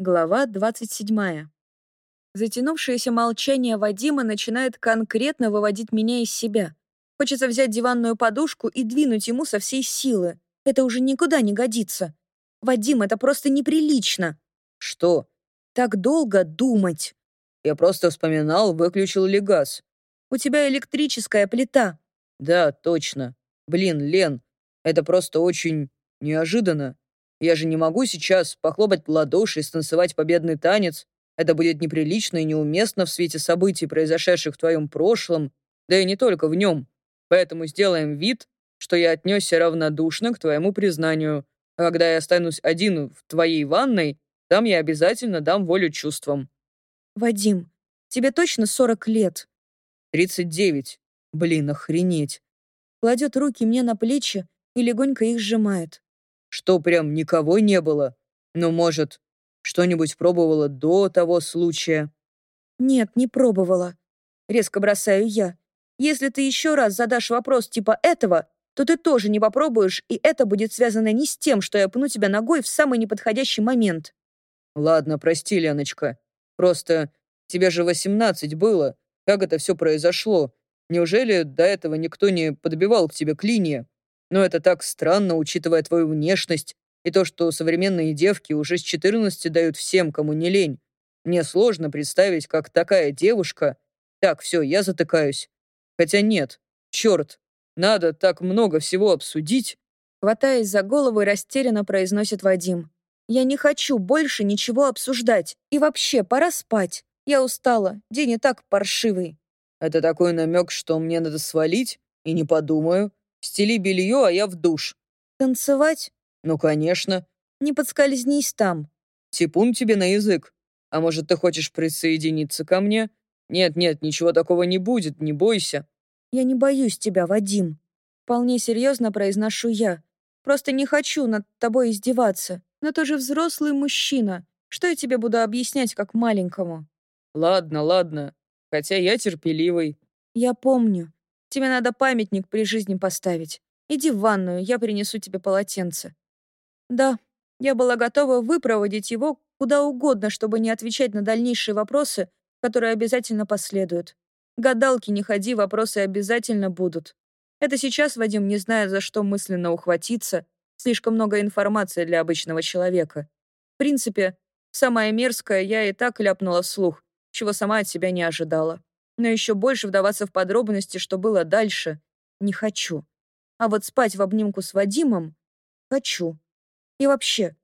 Глава 27. Затянувшееся молчание Вадима начинает конкретно выводить меня из себя. Хочется взять диванную подушку и двинуть ему со всей силы. Это уже никуда не годится. Вадим, это просто неприлично. Что? Так долго думать. Я просто вспоминал, выключил ли газ. У тебя электрическая плита. Да, точно. Блин, Лен, это просто очень неожиданно. Я же не могу сейчас похлопать в ладоши и станцевать победный танец. Это будет неприлично и неуместно в свете событий, произошедших в твоем прошлом, да и не только в нем. Поэтому сделаем вид, что я отнесся равнодушно к твоему признанию. А когда я останусь один в твоей ванной, там я обязательно дам волю чувствам. Вадим, тебе точно 40 лет? 39. Блин, охренеть. Кладет руки мне на плечи и легонько их сжимает. Что, прям никого не было? Ну, может, что-нибудь пробовала до того случая? Нет, не пробовала. Резко бросаю я. Если ты еще раз задашь вопрос типа этого, то ты тоже не попробуешь, и это будет связано не с тем, что я пну тебя ногой в самый неподходящий момент. Ладно, прости, Леночка. Просто тебе же 18 было. Как это все произошло? Неужели до этого никто не подбивал к тебе клинья? Но это так странно, учитывая твою внешность и то, что современные девки уже с 14 дают всем, кому не лень. Мне сложно представить, как такая девушка... Так, все, я затыкаюсь. Хотя нет, черт, надо так много всего обсудить. Хватаясь за голову растерянно произносит Вадим. Я не хочу больше ничего обсуждать. И вообще, пора спать. Я устала, день и так паршивый. Это такой намек, что мне надо свалить? И не подумаю. Стели белье, а я в душ. Танцевать? Ну, конечно. Не подскользнись там. Типун тебе на язык. А может, ты хочешь присоединиться ко мне? Нет-нет, ничего такого не будет, не бойся. Я не боюсь тебя, Вадим. Вполне серьезно произношу я. Просто не хочу над тобой издеваться. Но ты же взрослый мужчина. Что я тебе буду объяснять как маленькому? Ладно, ладно. Хотя я терпеливый. Я помню. Тебе надо памятник при жизни поставить. Иди в ванную, я принесу тебе полотенце». Да, я была готова выпроводить его куда угодно, чтобы не отвечать на дальнейшие вопросы, которые обязательно последуют. Гадалки не ходи, вопросы обязательно будут. Это сейчас Вадим не знает, за что мысленно ухватиться. Слишком много информации для обычного человека. В принципе, самое мерзкое я и так ляпнула вслух, чего сама от себя не ожидала. Но еще больше вдаваться в подробности, что было дальше, не хочу. А вот спать в обнимку с Вадимом хочу. И вообще,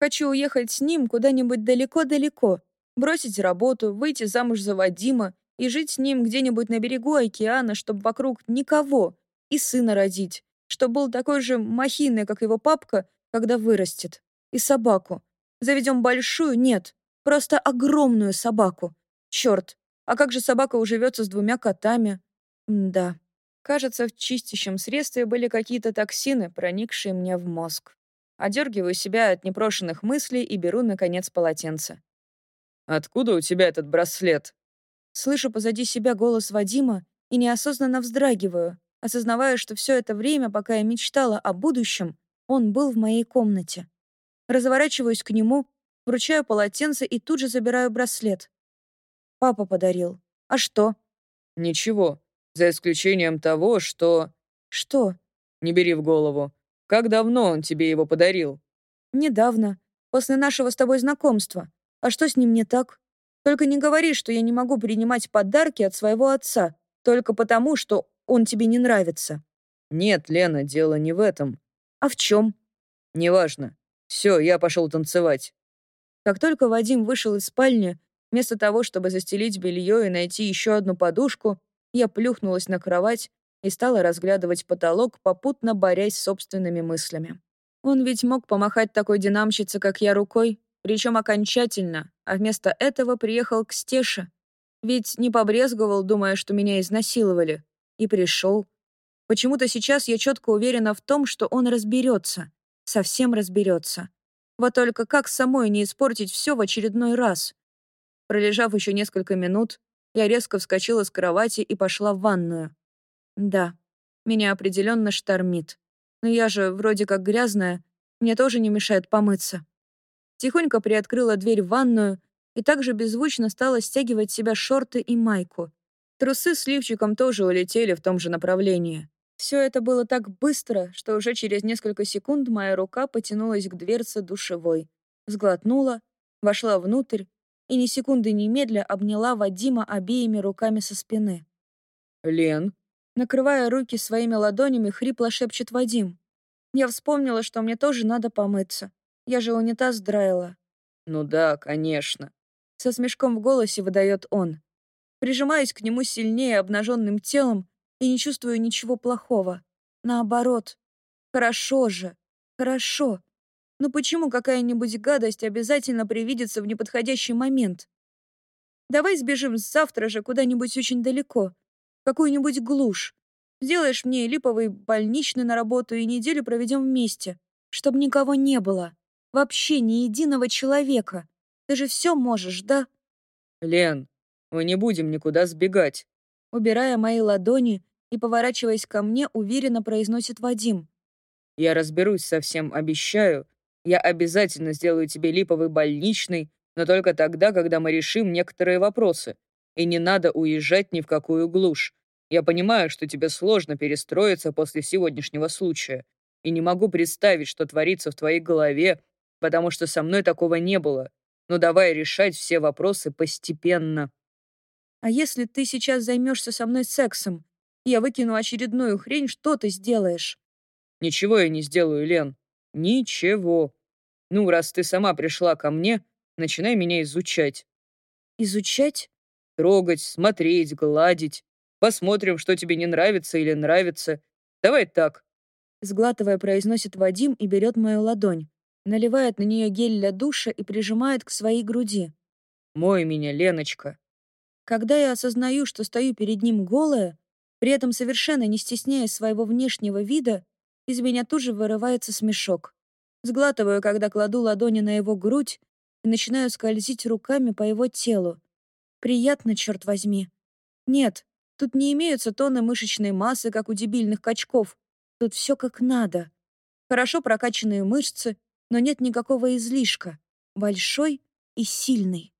хочу уехать с ним куда-нибудь далеко-далеко, бросить работу, выйти замуж за Вадима и жить с ним где-нибудь на берегу океана, чтобы вокруг никого, и сына родить, чтобы был такой же махиной, как его папка, когда вырастет. И собаку. Заведем большую? Нет. Просто огромную собаку. Черт, а как же собака уживется с двумя котами? М да. Кажется, в чистящем средстве были какие-то токсины, проникшие мне в мозг. Одергиваю себя от непрошенных мыслей и беру, наконец, полотенце. «Откуда у тебя этот браслет?» Слышу позади себя голос Вадима и неосознанно вздрагиваю, осознавая, что все это время, пока я мечтала о будущем, он был в моей комнате. Разворачиваюсь к нему, вручаю полотенце и тут же забираю браслет. Папа подарил. А что? Ничего, за исключением того, что... Что? Не бери в голову. Как давно он тебе его подарил? Недавно, после нашего с тобой знакомства. А что с ним не так? Только не говори, что я не могу принимать подарки от своего отца, только потому, что он тебе не нравится. Нет, Лена, дело не в этом. А в чем? Неважно. Все, я пошел танцевать. Как только Вадим вышел из спальни, Вместо того, чтобы застелить белье и найти еще одну подушку, я плюхнулась на кровать и стала разглядывать потолок, попутно борясь с собственными мыслями. Он ведь мог помахать такой динамщице, как я, рукой, причем окончательно, а вместо этого приехал к Стеше. Ведь не побрезговал, думая, что меня изнасиловали. И пришел. Почему-то сейчас я четко уверена в том, что он разберется. Совсем разберется. Вот только как самой не испортить все в очередной раз? Пролежав еще несколько минут, я резко вскочила с кровати и пошла в ванную. Да, меня определенно штормит. Но я же вроде как грязная, мне тоже не мешает помыться. Тихонько приоткрыла дверь в ванную и также беззвучно стала стягивать себя шорты и майку. Трусы с лифчиком тоже улетели в том же направлении. Все это было так быстро, что уже через несколько секунд моя рука потянулась к дверце душевой. Сглотнула, вошла внутрь и ни секунды немедля обняла Вадима обеими руками со спины. «Лен?» Накрывая руки своими ладонями, хрипло шепчет Вадим. Я вспомнила, что мне тоже надо помыться. Я же унитаз драила. «Ну да, конечно». Со смешком в голосе выдает он. Прижимаюсь к нему сильнее обнаженным телом и не чувствую ничего плохого. Наоборот. Хорошо же. Хорошо. Но почему какая-нибудь гадость обязательно привидится в неподходящий момент? Давай сбежим завтра же куда-нибудь очень далеко. В какую-нибудь глушь. Сделаешь мне липовый больничный на работу и неделю проведем вместе. Чтоб никого не было. Вообще ни единого человека. Ты же все можешь, да? Лен, мы не будем никуда сбегать. Убирая мои ладони и поворачиваясь ко мне, уверенно произносит Вадим. Я разберусь со всем, обещаю. Я обязательно сделаю тебе липовый больничный, но только тогда, когда мы решим некоторые вопросы. И не надо уезжать ни в какую глушь. Я понимаю, что тебе сложно перестроиться после сегодняшнего случая. И не могу представить, что творится в твоей голове, потому что со мной такого не было. Но давай решать все вопросы постепенно. А если ты сейчас займешься со мной сексом? Я выкину очередную хрень, что ты сделаешь? Ничего я не сделаю, Лен. Ничего. Ну, раз ты сама пришла ко мне, начинай меня изучать. Изучать? Трогать, смотреть, гладить. Посмотрим, что тебе не нравится или нравится. Давай так. Сглатывая, произносит Вадим и берет мою ладонь. Наливает на нее гель для душа и прижимает к своей груди. Мой меня, Леночка. Когда я осознаю, что стою перед ним голая, при этом совершенно не стесняясь своего внешнего вида, из меня тут же вырывается смешок. Сглатываю, когда кладу ладони на его грудь и начинаю скользить руками по его телу. Приятно, черт возьми. Нет, тут не имеются тонны мышечной массы, как у дебильных качков. Тут все как надо. Хорошо прокачанные мышцы, но нет никакого излишка. Большой и сильный.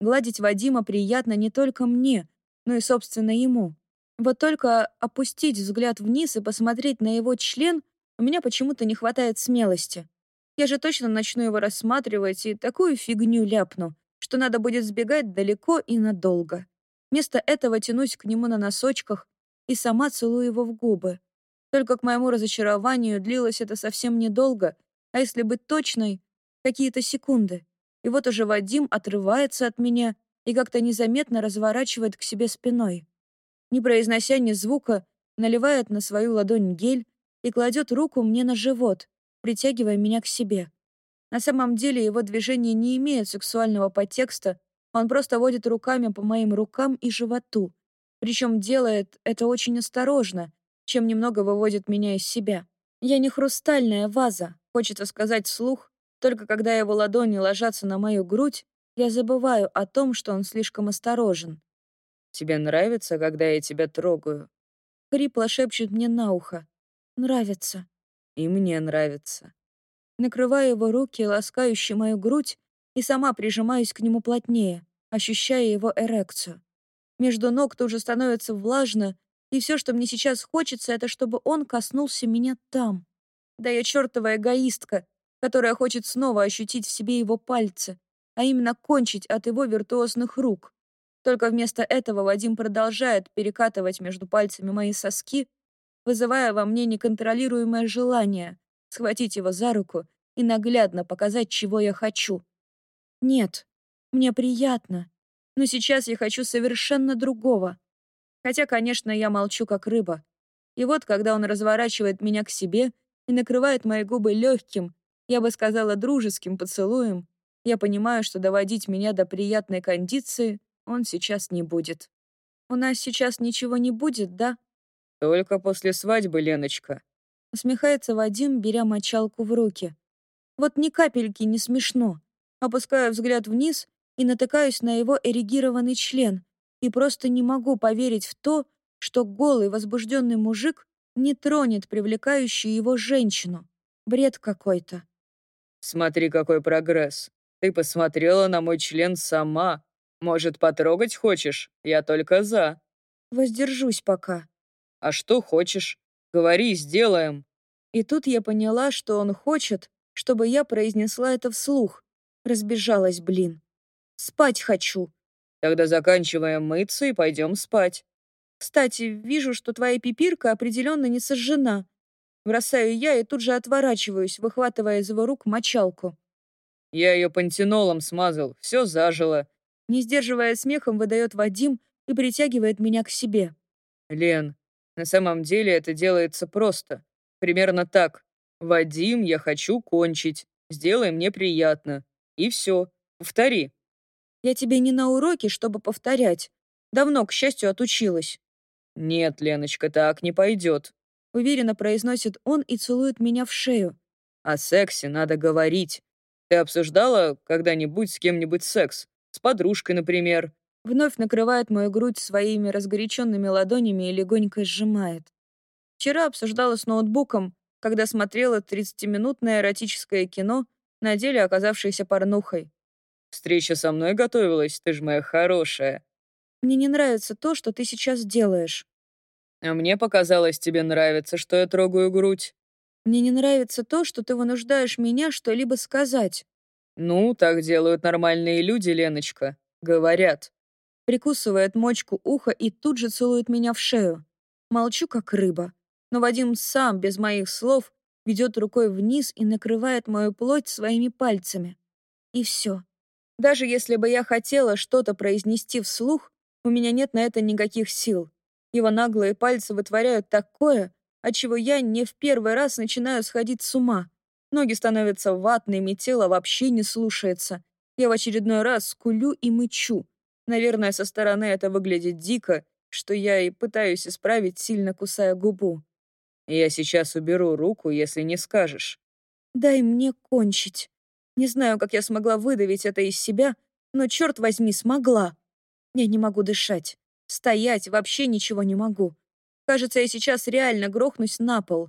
Гладить Вадима приятно не только мне, но и, собственно, ему. Вот только опустить взгляд вниз и посмотреть на его член у меня почему-то не хватает смелости. Я же точно начну его рассматривать и такую фигню ляпну, что надо будет сбегать далеко и надолго. Вместо этого тянусь к нему на носочках и сама целую его в губы. Только к моему разочарованию длилось это совсем недолго, а если быть точной, какие-то секунды. И вот уже Вадим отрывается от меня и как-то незаметно разворачивает к себе спиной не произнося ни звука, наливает на свою ладонь гель и кладет руку мне на живот, притягивая меня к себе. На самом деле его движения не имеют сексуального подтекста, он просто водит руками по моим рукам и животу, причем делает это очень осторожно, чем немного выводит меня из себя. Я не хрустальная ваза, хочется сказать вслух, только когда его ладони ложатся на мою грудь, я забываю о том, что он слишком осторожен. Тебе нравится, когда я тебя трогаю?» Хрипло шепчет мне на ухо. «Нравится». «И мне нравится». Накрываю его руки, ласкающие мою грудь, и сама прижимаюсь к нему плотнее, ощущая его эрекцию. Между ног тут же становится влажно, и все, что мне сейчас хочется, это чтобы он коснулся меня там. Да я чертова эгоистка, которая хочет снова ощутить в себе его пальцы, а именно кончить от его виртуозных рук. Только вместо этого Вадим продолжает перекатывать между пальцами мои соски, вызывая во мне неконтролируемое желание схватить его за руку и наглядно показать, чего я хочу. Нет, мне приятно, но сейчас я хочу совершенно другого. Хотя, конечно, я молчу как рыба. И вот, когда он разворачивает меня к себе и накрывает мои губы легким, я бы сказала дружеским поцелуем, я понимаю, что доводить меня до приятной кондиции он сейчас не будет. У нас сейчас ничего не будет, да? Только после свадьбы, Леночка. Усмехается Вадим, беря мочалку в руки. Вот ни капельки не смешно. Опускаю взгляд вниз и натыкаюсь на его эрегированный член и просто не могу поверить в то, что голый возбужденный мужик не тронет привлекающую его женщину. Бред какой-то. Смотри, какой прогресс. Ты посмотрела на мой член сама. Может, потрогать хочешь? Я только за. Воздержусь пока. А что хочешь? Говори, сделаем. И тут я поняла, что он хочет, чтобы я произнесла это вслух. Разбежалась, блин. Спать хочу. Тогда заканчиваем мыться и пойдем спать. Кстати, вижу, что твоя пипирка определенно не сожжена. Бросаю я и тут же отворачиваюсь, выхватывая из его рук мочалку. Я ее пантенолом смазал, все зажило. Не сдерживая смехом, выдает Вадим и притягивает меня к себе. Лен, на самом деле это делается просто. Примерно так. «Вадим, я хочу кончить. Сделай мне приятно». И все. Повтори. Я тебе не на уроке, чтобы повторять. Давно, к счастью, отучилась. Нет, Леночка, так не пойдет. Уверенно произносит он и целует меня в шею. О сексе надо говорить. Ты обсуждала когда-нибудь с кем-нибудь секс? С подружкой, например? Вновь накрывает мою грудь своими разгоряченными ладонями и легонько сжимает. Вчера обсуждала с ноутбуком, когда смотрела 30-минутное эротическое кино, на деле оказавшееся порнухой. «Встреча со мной готовилась, ты ж моя хорошая». «Мне не нравится то, что ты сейчас делаешь». «А мне показалось, тебе нравится, что я трогаю грудь». «Мне не нравится то, что ты вынуждаешь меня что-либо сказать». «Ну, так делают нормальные люди, Леночка. Говорят». Прикусывает мочку уха и тут же целует меня в шею. Молчу, как рыба но Вадим сам, без моих слов, ведет рукой вниз и накрывает мою плоть своими пальцами. И все. Даже если бы я хотела что-то произнести вслух, у меня нет на это никаких сил. Его наглые пальцы вытворяют такое, от чего я не в первый раз начинаю сходить с ума. Ноги становятся ватными, тело вообще не слушается. Я в очередной раз скулю и мычу. Наверное, со стороны это выглядит дико, что я и пытаюсь исправить, сильно кусая губу. Я сейчас уберу руку, если не скажешь. Дай мне кончить. Не знаю, как я смогла выдавить это из себя, но, черт возьми, смогла. Я не могу дышать. Стоять вообще ничего не могу. Кажется, я сейчас реально грохнусь на пол.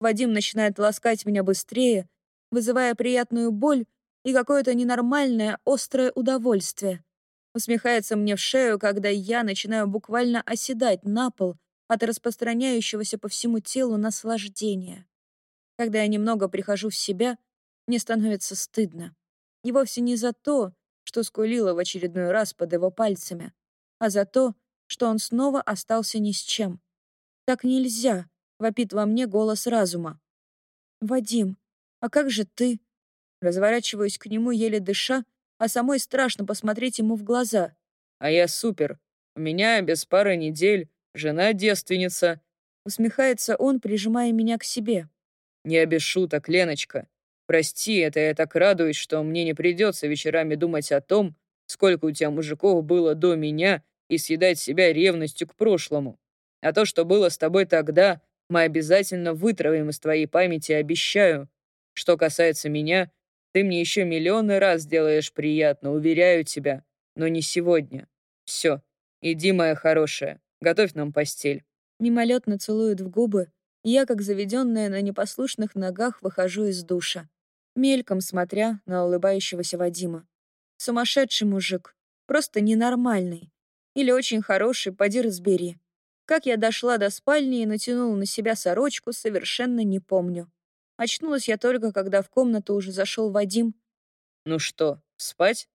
Вадим начинает ласкать меня быстрее, вызывая приятную боль и какое-то ненормальное, острое удовольствие. Усмехается мне в шею, когда я начинаю буквально оседать на пол, от распространяющегося по всему телу наслаждения. Когда я немного прихожу в себя, мне становится стыдно. И вовсе не за то, что скулила в очередной раз под его пальцами, а за то, что он снова остался ни с чем. «Так нельзя», — вопит во мне голос разума. «Вадим, а как же ты?» Разворачиваюсь к нему, еле дыша, а самой страшно посмотреть ему в глаза. «А я супер. У меня без пары недель Жена девственница. Усмехается он, прижимая меня к себе. Не без шуток, Леночка. Прости, это я так радуюсь, что мне не придется вечерами думать о том, сколько у тебя мужиков было до меня и съедать себя ревностью к прошлому. А то, что было с тобой тогда, мы обязательно вытравим из твоей памяти, обещаю. Что касается меня, ты мне еще миллионы раз сделаешь приятно, уверяю тебя, но не сегодня. Все, иди, моя хорошая. Готовь нам постель». Мимолетно целует в губы, и я, как заведенная на непослушных ногах, выхожу из душа, мельком смотря на улыбающегося Вадима. Сумасшедший мужик, просто ненормальный. Или очень хороший, поди разбери. Как я дошла до спальни и натянула на себя сорочку, совершенно не помню. Очнулась я только, когда в комнату уже зашел Вадим. «Ну что, спать?»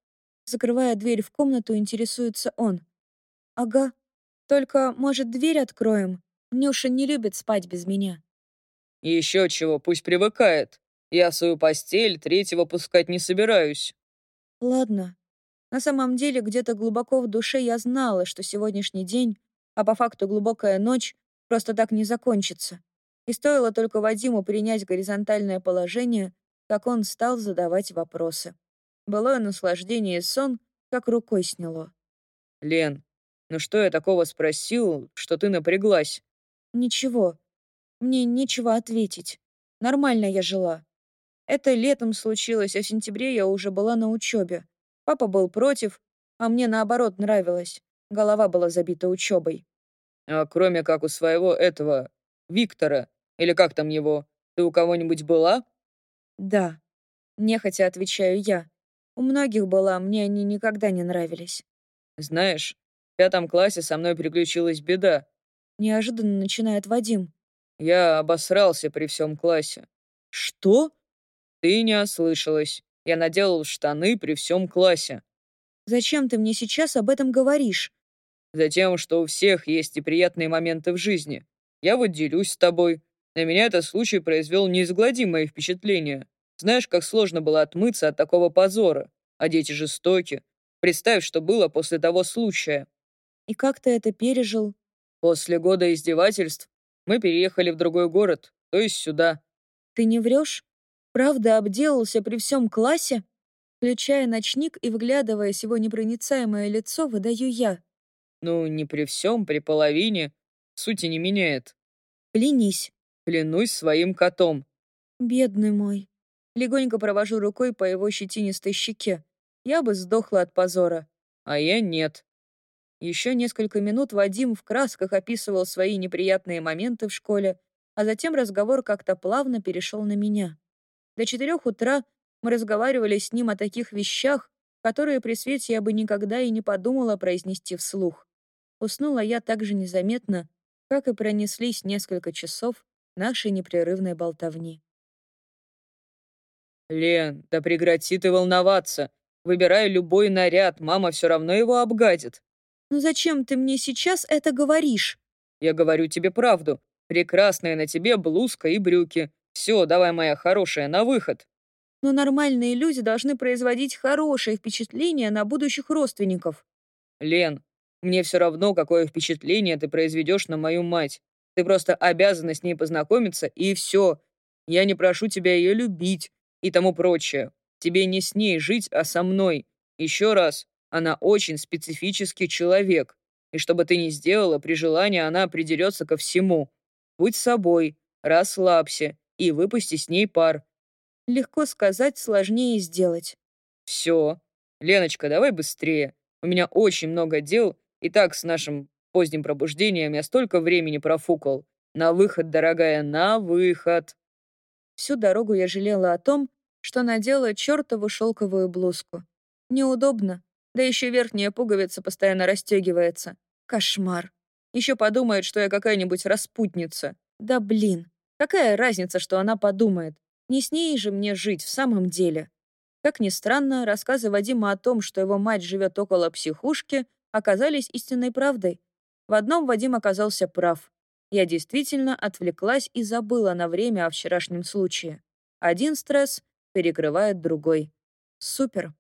Закрывая дверь в комнату, интересуется он. «Ага», только, может, дверь откроем? Нюша не любит спать без меня. Еще чего, пусть привыкает. Я свою постель третьего пускать не собираюсь. Ладно. На самом деле, где-то глубоко в душе я знала, что сегодняшний день, а по факту глубокая ночь, просто так не закончится. И стоило только Вадиму принять горизонтальное положение, как он стал задавать вопросы. Былое наслаждение и сон как рукой сняло. «Лен, ну что я такого спросил, что ты напряглась? Ничего. Мне нечего ответить. Нормально я жила. Это летом случилось, а в сентябре я уже была на учебе. Папа был против, а мне наоборот нравилось. Голова была забита учебой. А кроме как у своего этого, Виктора, или как там его, ты у кого-нибудь была? Да. Нехотя отвечаю я. У многих была, мне они никогда не нравились. Знаешь, в пятом классе со мной приключилась беда. Неожиданно начинает Вадим. Я обосрался при всем классе. Что? Ты не ослышалась. Я наделал штаны при всем классе. Зачем ты мне сейчас об этом говоришь? Затем, что у всех есть и приятные моменты в жизни. Я вот делюсь с тобой. На меня этот случай произвел неизгладимое впечатление. Знаешь, как сложно было отмыться от такого позора. А дети жестоки. Представь, что было после того случая. И как ты это пережил? После года издевательств мы переехали в другой город, то есть сюда. Ты не врешь? Правда обделался при всем классе? Включая ночник и вглядываясь его непроницаемое лицо, выдаю я. Ну, не при всем, при половине. Сути не меняет. Клянись. Клянусь своим котом. Бедный мой. Легонько провожу рукой по его щетинистой щеке. Я бы сдохла от позора. А я нет. Еще несколько минут Вадим в красках описывал свои неприятные моменты в школе, а затем разговор как-то плавно перешел на меня. До четырех утра мы разговаривали с ним о таких вещах, которые при свете я бы никогда и не подумала произнести вслух. Уснула я так же незаметно, как и пронеслись несколько часов нашей непрерывной болтовни. «Лен, да прекрати ты волноваться. Выбирай любой наряд, мама все равно его обгадит». «Ну зачем ты мне сейчас это говоришь?» «Я говорю тебе правду. Прекрасная на тебе блузка и брюки. Все, давай, моя хорошая, на выход». Но нормальные люди должны производить хорошее впечатление на будущих родственников. «Лен, мне все равно, какое впечатление ты произведешь на мою мать. Ты просто обязана с ней познакомиться, и все. Я не прошу тебя ее любить и тому прочее. Тебе не с ней жить, а со мной. Еще раз, она очень специфический человек. И что бы ты ни сделала, при желании она придерется ко всему. Будь собой, расслабься и выпусти с ней пар. Легко сказать, сложнее сделать. Все. Леночка, давай быстрее. У меня очень много дел, и так с нашим поздним пробуждением я столько времени профукал. На выход, дорогая, на выход. Всю дорогу я жалела о том, что надела чертову шелковую блузку. Неудобно, да еще верхняя пуговица постоянно расстегивается. Кошмар. Еще подумает, что я какая-нибудь распутница. Да блин, какая разница, что она подумает? Не с ней же мне жить в самом деле. Как ни странно, рассказы Вадима о том, что его мать живет около психушки, оказались истинной правдой. В одном Вадим оказался прав. Я действительно отвлеклась и забыла на время о вчерашнем случае. Один стресс перекрывает другой. Супер.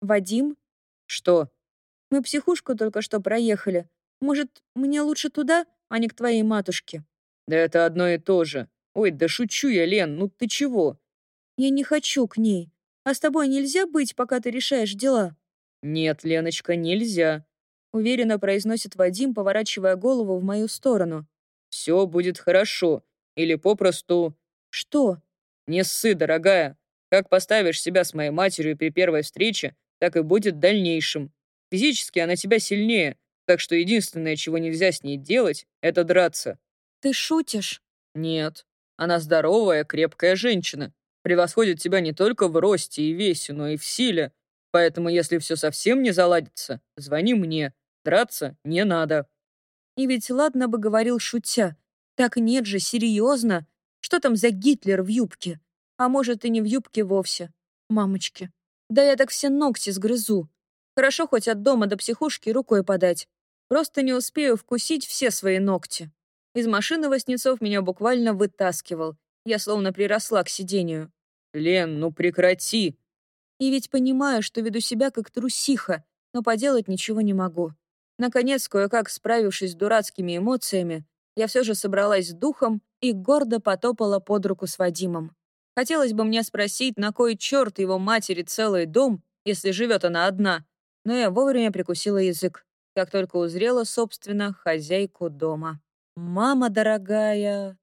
Вадим? Что? Мы психушку только что проехали. Может, мне лучше туда, а не к твоей матушке? Да это одно и то же. Ой, да шучу я, Лен, ну ты чего? Я не хочу к ней. А с тобой нельзя быть, пока ты решаешь дела? Нет, Леночка, нельзя. Уверенно произносит Вадим, поворачивая голову в мою сторону. Все будет хорошо. Или попросту... Что? Не ссы, дорогая. Как поставишь себя с моей матерью при первой встрече, так и будет в дальнейшем. Физически она тебя сильнее, так что единственное, чего нельзя с ней делать, это драться. Ты шутишь? Нет. Она здоровая, крепкая женщина. Превосходит тебя не только в росте и весе, но и в силе. Поэтому, если все совсем не заладится, звони мне. Драться не надо. И ведь ладно бы говорил шутя. Так нет же, серьезно. Что там за Гитлер в юбке? А может, и не в юбке вовсе. Мамочки. Да я так все ногти сгрызу. Хорошо хоть от дома до психушки рукой подать. Просто не успею вкусить все свои ногти. Из машины Васнецов меня буквально вытаскивал. Я словно приросла к сидению. «Лен, ну прекрати!» И ведь понимаю, что веду себя как трусиха, но поделать ничего не могу. Наконец, кое-как справившись с дурацкими эмоциями, я все же собралась с духом и гордо потопала под руку с Вадимом. Хотелось бы мне спросить, на кой черт его матери целый дом, если живет она одна, но я вовремя прикусила язык, как только узрела, собственно, хозяйку дома. «Мама дорогая!»